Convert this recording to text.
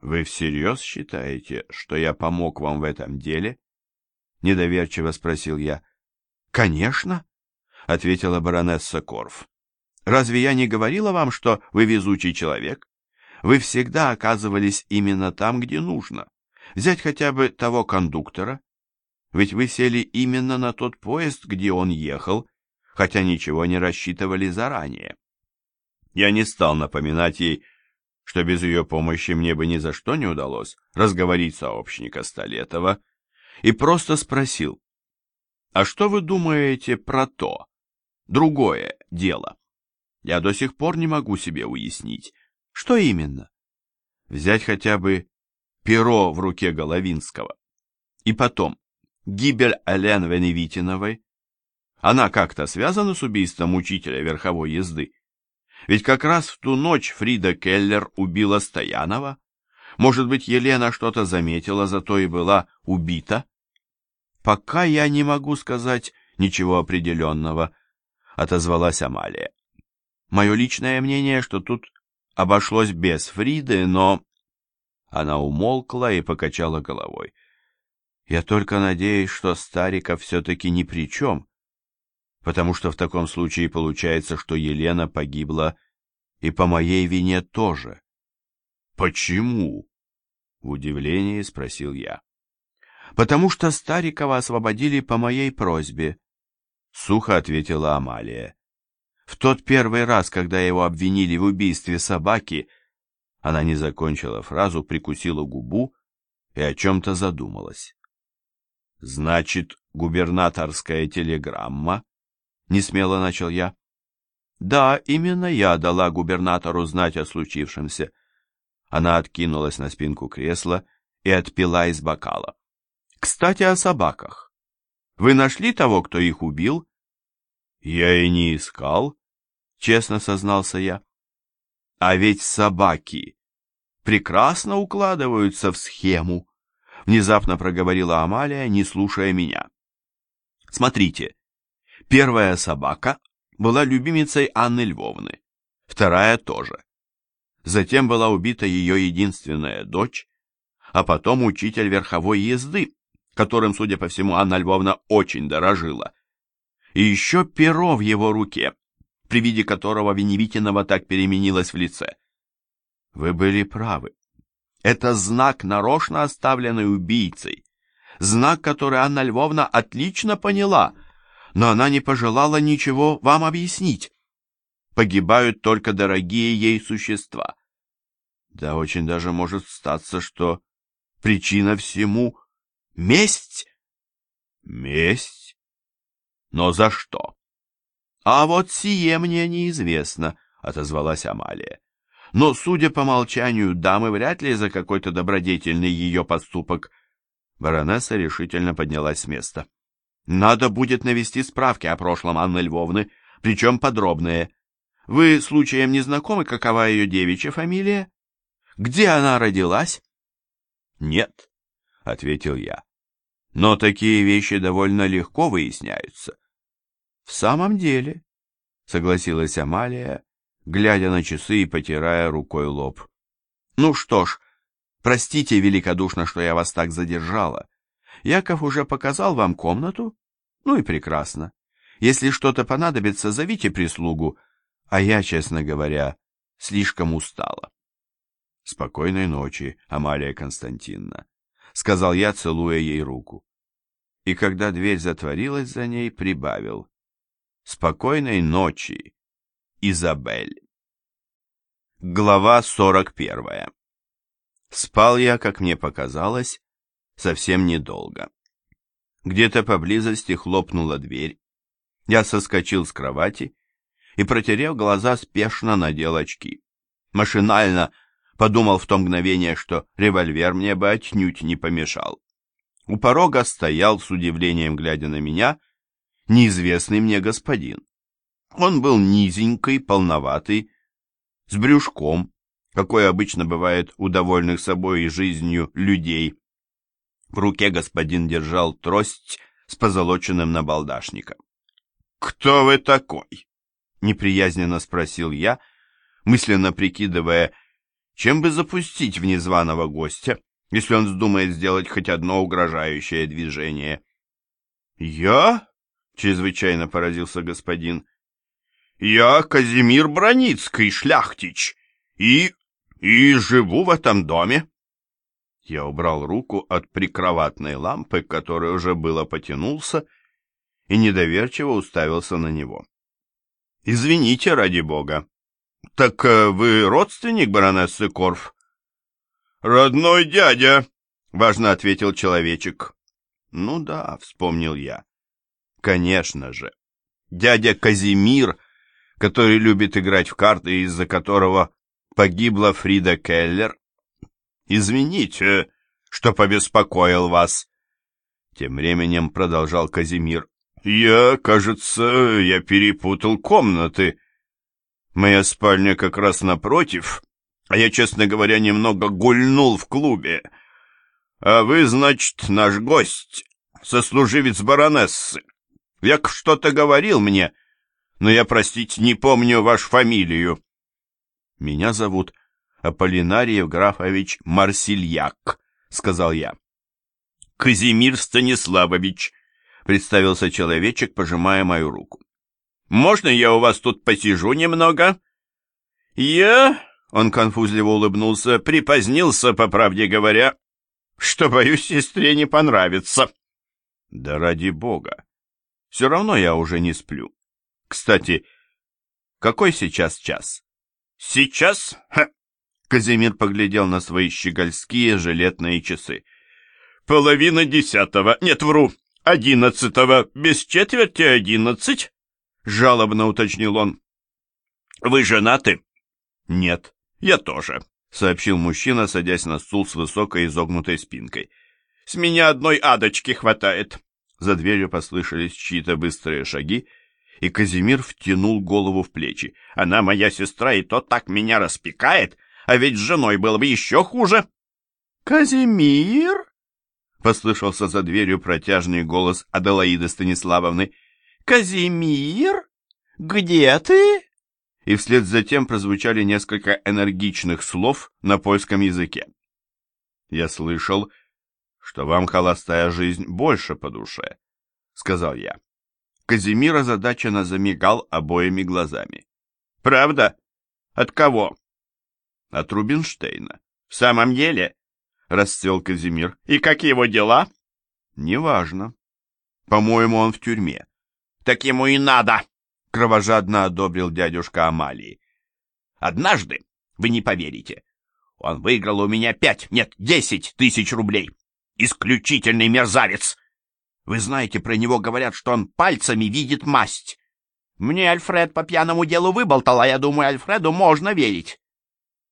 Вы всерьез считаете, что я помог вам в этом деле? Недоверчиво спросил я. Конечно, ответила баронесса Корф. Разве я не говорила вам, что вы везучий человек? Вы всегда оказывались именно там, где нужно. Взять хотя бы того кондуктора. Ведь вы сели именно на тот поезд, где он ехал, хотя ничего не рассчитывали заранее. Я не стал напоминать ей, что без ее помощи мне бы ни за что не удалось разговорить сообщника Столетова, и просто спросил, «А что вы думаете про то, другое дело?» Я до сих пор не могу себе уяснить, что именно. Взять хотя бы перо в руке Головинского. И потом, гибель Элен Веневитиновой. Она как-то связана с убийством учителя верховой езды? Ведь как раз в ту ночь Фрида Келлер убила Стоянова. Может быть, Елена что-то заметила, зато и была убита? Пока я не могу сказать ничего определенного, отозвалась Амалия. Мое личное мнение, что тут обошлось без Фриды, но... Она умолкла и покачала головой. Я только надеюсь, что Стариков все-таки ни при чем, потому что в таком случае получается, что Елена погибла и по моей вине тоже. Почему? В удивлении спросил я. Потому что Старикова освободили по моей просьбе, сухо ответила Амалия. В тот первый раз, когда его обвинили в убийстве собаки, она не закончила фразу, прикусила губу и о чем-то задумалась. «Значит, губернаторская телеграмма?» — несмело начал я. «Да, именно я дала губернатору знать о случившемся». Она откинулась на спинку кресла и отпила из бокала. «Кстати, о собаках. Вы нашли того, кто их убил?» «Я и не искал», честно сознался я. А ведь собаки прекрасно укладываются в схему, внезапно проговорила Амалия, не слушая меня. Смотрите, первая собака была любимицей Анны Львовны, вторая тоже. Затем была убита ее единственная дочь, а потом учитель верховой езды, которым, судя по всему, Анна Львовна очень дорожила. И еще перо в его руке, при виде которого Веневитинова так переменилась в лице. Вы были правы. Это знак, нарочно оставленный убийцей. Знак, который Анна Львовна отлично поняла, но она не пожелала ничего вам объяснить. Погибают только дорогие ей существа. Да очень даже может статься, что причина всему — месть. Месть? Но за что? «А вот сие мне неизвестно», — отозвалась Амалия. «Но, судя по молчанию дамы, вряд ли за какой-то добродетельный ее поступок». Баронесса решительно поднялась с места. «Надо будет навести справки о прошлом Анны Львовны, причем подробные. Вы случаем не знакомы, какова ее девичья фамилия? Где она родилась?» «Нет», — ответил я. «Но такие вещи довольно легко выясняются. «В самом деле», — согласилась Амалия, глядя на часы и потирая рукой лоб. «Ну что ж, простите великодушно, что я вас так задержала. Яков уже показал вам комнату? Ну и прекрасно. Если что-то понадобится, зовите прислугу, а я, честно говоря, слишком устала». «Спокойной ночи, Амалия Константиновна», — сказал я, целуя ей руку. И когда дверь затворилась за ней, прибавил. Спокойной ночи, Изабель. Глава 41. Спал я, как мне показалось, совсем недолго. Где-то поблизости хлопнула дверь. Я соскочил с кровати и, протерев глаза, спешно надел очки. Машинально подумал в то мгновение, что револьвер мне бы отнюдь не помешал. У порога стоял, с удивлением глядя на меня, неизвестный мне господин. Он был низенький, полноватый, с брюшком, какой обычно бывает у довольных собой и жизнью людей. В руке господин держал трость с позолоченным набалдашником. «Кто вы такой?» — неприязненно спросил я, мысленно прикидывая, чем бы запустить в незваного гостя, если он вздумает сделать хоть одно угрожающее движение. «Я?» — чрезвычайно поразился господин. «Я Казимир Броницкий, шляхтич, и... и живу в этом доме». Я убрал руку от прикроватной лампы, которая уже было потянулся, и недоверчиво уставился на него. «Извините, ради бога. Так э, вы родственник баронессы Корф?» «Родной дядя», — важно ответил человечек. «Ну да», — вспомнил я. «Конечно же. Дядя Казимир, который любит играть в карты, из-за которого погибла Фрида Келлер. Извините, что побеспокоил вас». Тем временем продолжал Казимир. «Я, кажется, я перепутал комнаты. Моя спальня как раз напротив, а я, честно говоря, немного гульнул в клубе. А вы, значит, наш гость, сослуживец баронессы. Як что-то говорил мне, но я, простите, не помню вашу фамилию». «Меня зовут Аполлинарий Евграфович Марсильяк», — сказал я. «Казимир Станиславович», представился человечек, пожимая мою руку. «Можно я у вас тут посижу немного?» «Я...» — он конфузливо улыбнулся, припозднился, по правде говоря, что, боюсь, сестре не понравится. «Да ради бога! Все равно я уже не сплю. Кстати, какой сейчас час?» «Сейчас?» Ха. Казимир поглядел на свои щегольские жилетные часы. «Половина десятого. Нет, вру одиннадцатого без четверти одиннадцать?» — жалобно уточнил он. «Вы женаты?» «Нет, я тоже», — сообщил мужчина, садясь на стул с высокой изогнутой спинкой. «С меня одной адочки хватает». За дверью послышались чьи-то быстрые шаги, и Казимир втянул голову в плечи. «Она моя сестра, и то так меня распекает, а ведь с женой было бы еще хуже». «Казимир?» Послышался за дверью протяжный голос Аделаиды Станиславовны. «Казимир? Где ты?» И вслед за тем прозвучали несколько энергичных слов на польском языке. «Я слышал, что вам холостая жизнь больше по душе», — сказал я. Казимир озадаченно замигал обоими глазами. «Правда? От кого?» «От Рубинштейна». «В самом деле?» расцвел Казимир. «И как его дела?» «Неважно. По-моему, он в тюрьме». «Так ему и надо!» — кровожадно одобрил дядюшка Амалии. «Однажды, вы не поверите, он выиграл у меня пять, нет, десять тысяч рублей. Исключительный мерзавец! Вы знаете, про него говорят, что он пальцами видит масть. Мне Альфред по пьяному делу выболтал, а я думаю, Альфреду можно верить.